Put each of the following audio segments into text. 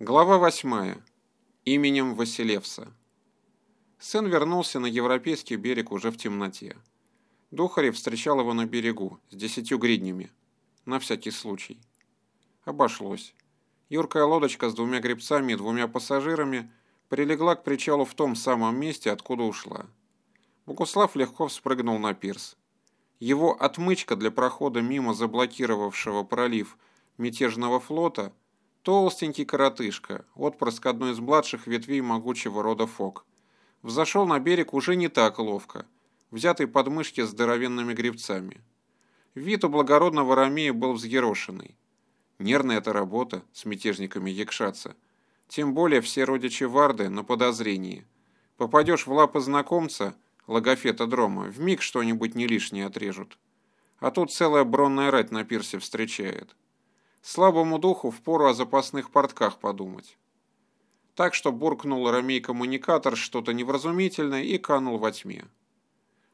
Глава 8. Именем Василевса. Сын вернулся на европейский берег уже в темноте. Духарев встречал его на берегу с десятью гриднями. На всякий случай. Обошлось. Юркая лодочка с двумя гребцами и двумя пассажирами прилегла к причалу в том самом месте, откуда ушла. Богуслав легко вспрыгнул на пирс. Его отмычка для прохода мимо заблокировавшего пролив мятежного флота – Толстенький коротышка, отпрыск одной из младших ветвей могучего рода фок. Взошел на берег уже не так ловко, взятый под мышки с здоровенными гребцами. Вид у благородного Ромея был взъерошенный. Нервная эта работа с мятежниками якшаться. Тем более все родичи Варды на подозрении. Попадешь в лапы знакомца, логофета Дрома, вмиг что-нибудь не лишнее отрежут. А тут целая бронная рать на пирсе встречает. Слабому духу впору о запасных портках подумать. Так что буркнул Ромей-коммуникатор что-то невразумительное и канул во тьме.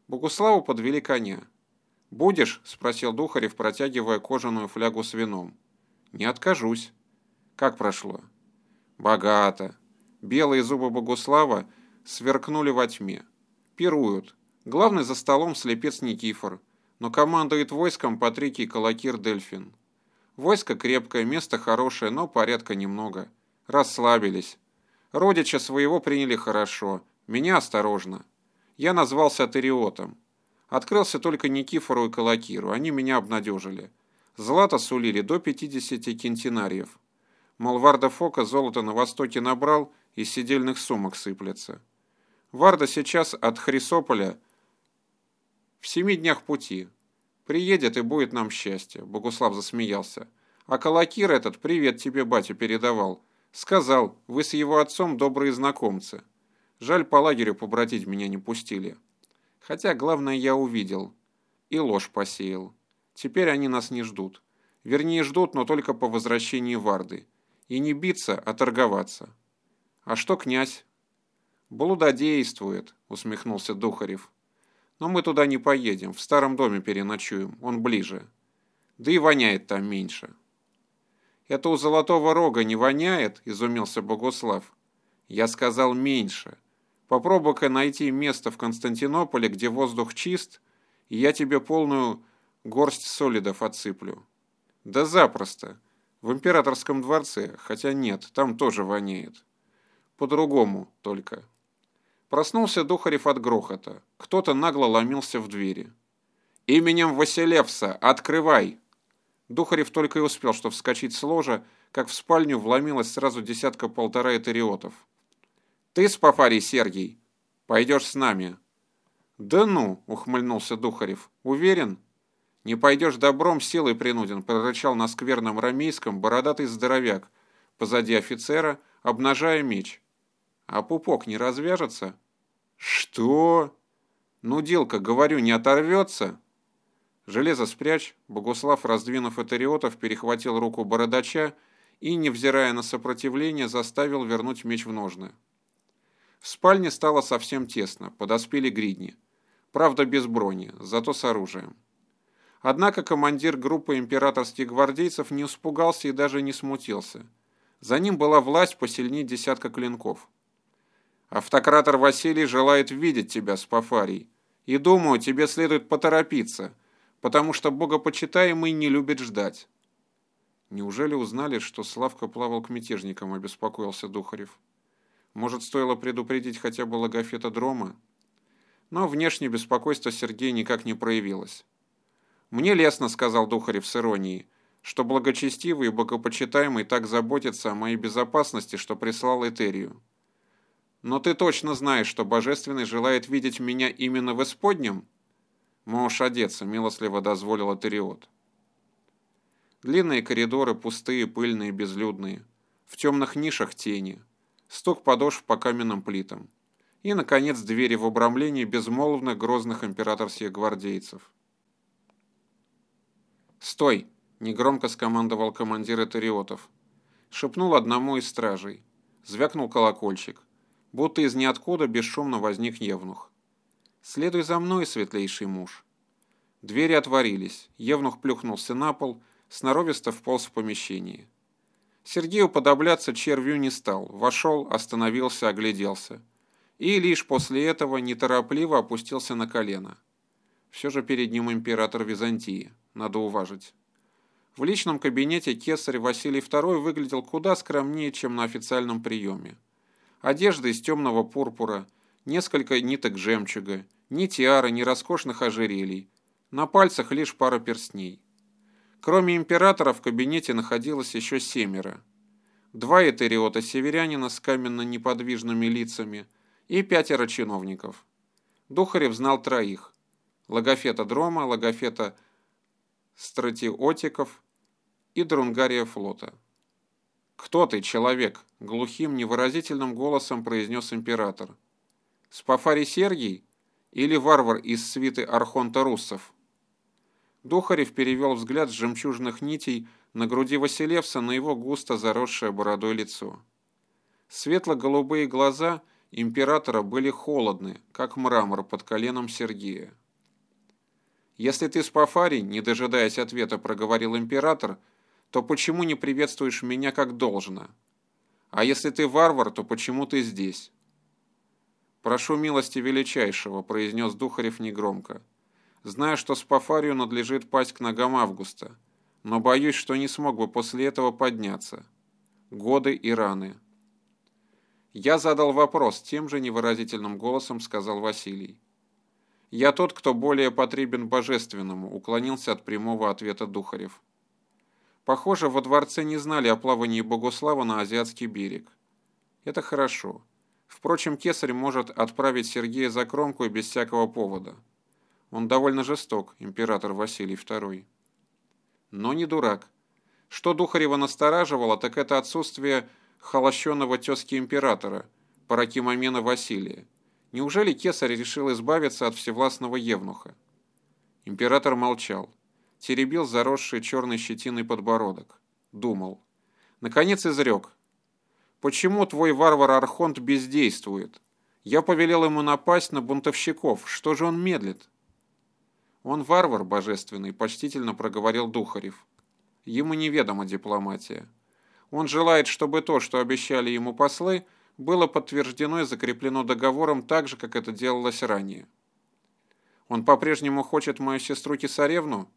Богуславу подвели коня. «Будешь?» – спросил Духарев, протягивая кожаную флягу с вином. «Не откажусь». «Как прошло?» «Богато». Белые зубы Богуслава сверкнули во тьме. Пируют. Главный за столом слепец Никифор, но командует войском Патрикий Калакир Дельфин. Войско крепкое, место хорошее, но порядка немного. Расслабились. Родича своего приняли хорошо, меня осторожно. Я назвался Атериотом. Открылся только Никифору и Калакиру, они меня обнадежили. Злато сулили до 50 кентинариев. Мол, Варда Фока золото на востоке набрал, из сидельных сумок сыплется. Варда сейчас от Хрисополя в семи днях пути. Приедет и будет нам счастье. Богуслав засмеялся. А Калакир этот привет тебе батя передавал. Сказал, вы с его отцом добрые знакомцы. Жаль, по лагерю побратить меня не пустили. Хотя главное я увидел. И ложь посеял. Теперь они нас не ждут. Вернее, ждут, но только по возвращении Варды. И не биться, а торговаться. А что князь? Блудодействует, усмехнулся Духарев. Но мы туда не поедем, в старом доме переночуем, он ближе. Да и воняет там меньше. Это у Золотого Рога не воняет, изумился Богуслав. Я сказал меньше. Попробуй-ка найти место в Константинополе, где воздух чист, и я тебе полную горсть солидов отсыплю. Да запросто. В императорском дворце, хотя нет, там тоже воняет. По-другому только. Проснулся Духарев от грохота. Кто-то нагло ломился в двери. «Именем Василевса! Открывай!» Духарев только и успел, что вскочить с ложа, как в спальню вломилась сразу десятка-полтора этериотов. «Ты, Спафарий Сергий, пойдешь с нами». «Да ну!» — ухмыльнулся Духарев. «Уверен?» «Не пойдешь добром, силой принуден», — прорычал на скверном рамейском бородатый здоровяк, позади офицера, обнажая меч. А пупок не развяжется? Что? Ну, Дилка, говорю, не оторвется? Железо спрячь, Богуслав, раздвинув этериотов, перехватил руку бородача и, невзирая на сопротивление, заставил вернуть меч в ножны. В спальне стало совсем тесно, подоспели гридни. Правда, без брони, зато с оружием. Однако командир группы императорских гвардейцев не испугался и даже не смутился. За ним была власть посильнее десятка клинков. Автократор Василий желает видеть тебя, Спафарий. И думаю, тебе следует поторопиться, потому что богопочитаемый не любит ждать. Неужели узнали, что Славка плавал к мятежникам, обеспокоился Духарев. Может, стоило предупредить хотя бы логофета Дрома? Но внешне беспокойство Сергея никак не проявилось. «Мне лестно», — сказал Духарев с иронией, «что благочестивый и богопочитаемый так заботится о моей безопасности, что прислал Этерию. Но ты точно знаешь, что Божественный желает видеть меня именно в исподнем? Можешь одеться, милостливо дозволил Атериот. Длинные коридоры, пустые, пыльные, безлюдные. В темных нишах тени. Стук подошв по каменным плитам. И, наконец, двери в обрамлении безмолвных грозных императорских гвардейцев. «Стой!» – негромко скомандовал командир Этериотов. Шепнул одному из стражей. Звякнул колокольчик. Будто из ниоткуда бесшумно возник Евнух. «Следуй за мной, светлейший муж». Двери отворились. Евнух плюхнулся на пол, сноровисто вполз в помещение. Сергей уподобляться червю не стал, вошел, остановился, огляделся. И лишь после этого неторопливо опустился на колено. Все же перед ним император Византии, надо уважить. В личном кабинете кесарь Василий II выглядел куда скромнее, чем на официальном приеме. Одежда из темного пурпура, несколько ниток жемчуга, ни тиары, ни роскошных ожерелий. На пальцах лишь пара перстней. Кроме императора в кабинете находилось еще семеро. Два этериота-северянина с каменно-неподвижными лицами и пятеро чиновников. Духарев знал троих. Логофета Дрома, Логофета Стратиотиков и Друнгария флота. «Кто ты, человек?» — глухим, невыразительным голосом произнес император. «Спафарий Сергий или варвар из свиты Архонта Руссов?» Духарев перевел взгляд с жемчужных нитей на груди Василевса на его густо заросшее бородой лицо. Светло-голубые глаза императора были холодны, как мрамор под коленом Сергея. «Если ты Спафарий, не дожидаясь ответа, проговорил император, то почему не приветствуешь меня как должно? А если ты варвар, то почему ты здесь?» «Прошу милости величайшего», — произнес Духарев негромко. Знаю, что Спафарию надлежит пасть к ногам Августа, но боюсь, что не смог бы после этого подняться. Годы и раны. Я задал вопрос, тем же невыразительным голосом сказал Василий. Я тот, кто более потребен божественному, уклонился от прямого ответа Духарев. Похоже, во дворце не знали о плавании Богослава на Азиатский берег. Это хорошо. Впрочем, кесарь может отправить Сергея за кромку и без всякого повода. Он довольно жесток, император Василий II. Но не дурак. Что Духарева настораживало, так это отсутствие холощенного тезки императора, Паракимамена Василия. Неужели кесарь решил избавиться от всевластного евнуха? Император молчал, теребил заросший черной щетиной подбородок. Думал. Наконец изрек. «Почему твой варвар-архонт бездействует? Я повелел ему напасть на бунтовщиков. Что же он медлит?» «Он варвар божественный», — почтительно проговорил Духарев. «Ему неведома дипломатия. Он желает, чтобы то, что обещали ему послы, было подтверждено и закреплено договором так же, как это делалось ранее. Он по-прежнему хочет мою сестру Кисаревну?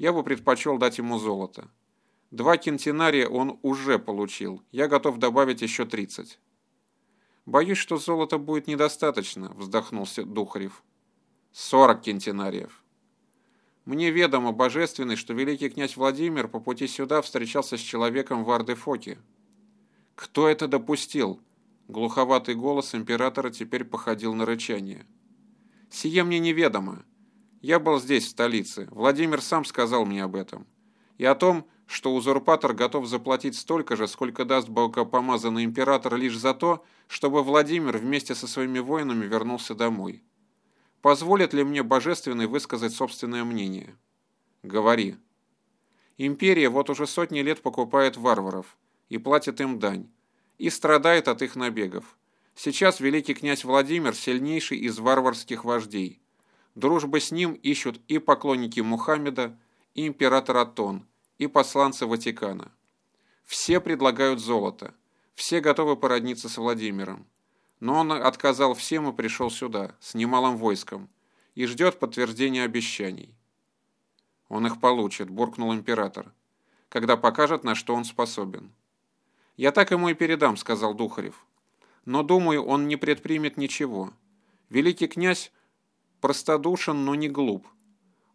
Я бы предпочел дать ему золото. Два кентинария он уже получил, я готов добавить еще тридцать». «Боюсь, что золота будет недостаточно», — вздохнулся Духарев. «Сорок кентинариев». Мне ведомо, божественный, что великий князь Владимир по пути сюда встречался с человеком в Ардефоке. Кто это допустил? Глуховатый голос императора теперь походил на рычание. Сие мне неведомо. Я был здесь, в столице. Владимир сам сказал мне об этом. И о том, что узурпатор готов заплатить столько же, сколько даст богопомазанный император лишь за то, чтобы Владимир вместе со своими воинами вернулся домой. Позволит ли мне Божественный высказать собственное мнение? Говори. Империя вот уже сотни лет покупает варваров и платит им дань, и страдает от их набегов. Сейчас великий князь Владимир сильнейший из варварских вождей. Дружбы с ним ищут и поклонники Мухаммеда, и император Атон, и посланцы Ватикана. Все предлагают золото, все готовы породниться с Владимиром. Но он отказал всем и пришел сюда, с немалым войском, и ждет подтверждения обещаний. Он их получит, буркнул император, когда покажет, на что он способен. Я так ему и передам, сказал Духарев. Но, думаю, он не предпримет ничего. Великий князь простодушен, но не глуп.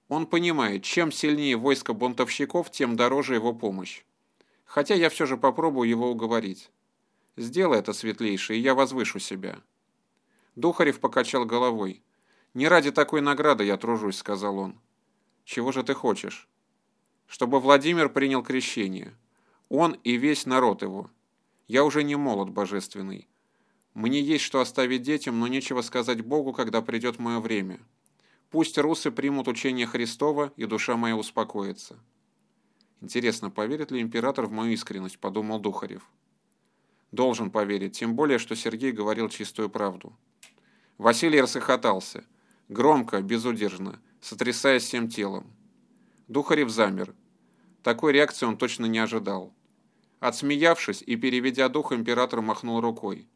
Он понимает, чем сильнее войско бунтовщиков, тем дороже его помощь. Хотя я все же попробую его уговорить. Сделай это, светлейший, и я возвышу себя». Духарев покачал головой. «Не ради такой награды я тружусь», — сказал он. «Чего же ты хочешь?» «Чтобы Владимир принял крещение. Он и весь народ его. Я уже не молод божественный. Мне есть что оставить детям, но нечего сказать Богу, когда придет мое время. Пусть русы примут учение Христова, и душа моя успокоится». «Интересно, поверит ли император в мою искренность?» – подумал Духарев. Должен поверить, тем более, что Сергей говорил чистую правду. Василий расхохотался. Громко, безудержно, сотрясаясь всем телом. Духарев замер. Такой реакции он точно не ожидал. Отсмеявшись и переведя дух, император махнул рукой.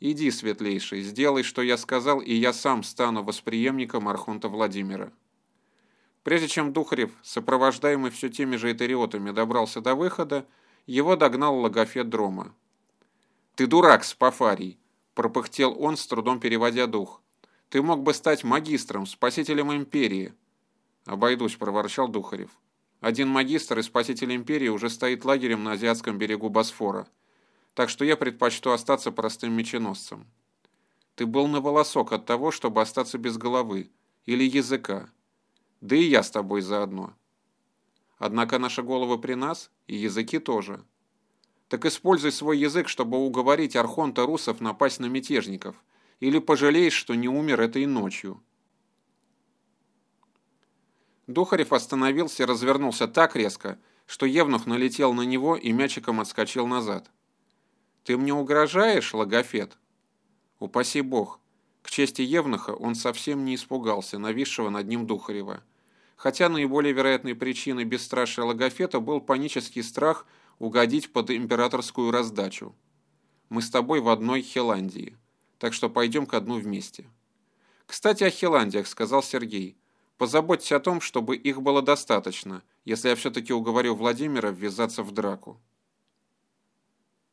«Иди, светлейший, сделай, что я сказал, и я сам стану восприемником Архонта Владимира». Прежде чем Духарев, сопровождаемый все теми же этериотами, добрался до выхода, его догнал логофет Дрома. «Ты дурак, Спафарий!» – пропыхтел он, с трудом переводя дух. «Ты мог бы стать магистром, спасителем империи!» «Обойдусь», – проворчал Духарев. «Один магистр и спаситель империи уже стоит лагерем на азиатском берегу Босфора, так что я предпочту остаться простым меченосцем. Ты был на волосок от того, чтобы остаться без головы или языка, да и я с тобой заодно. Однако наши головы при нас, и языки тоже. Так используй свой язык, чтобы уговорить архонта русов напасть на мятежников, или пожалеешь, что не умер этой ночью. Духарев остановился и развернулся так резко, что Евнух налетел на него и мячиком отскочил назад. «Ты мне угрожаешь, логофет?» «Упаси бог!» К чести Евнуха он совсем не испугался нависшего над ним Духарева хотя наиболее вероятной причиной бесстрашия Логофета был панический страх угодить под императорскую раздачу. Мы с тобой в одной Хеландии, так что пойдем ко дну вместе. Кстати, о Хеландиях, сказал Сергей. Позаботься о том, чтобы их было достаточно, если я все-таки уговорю Владимира ввязаться в драку.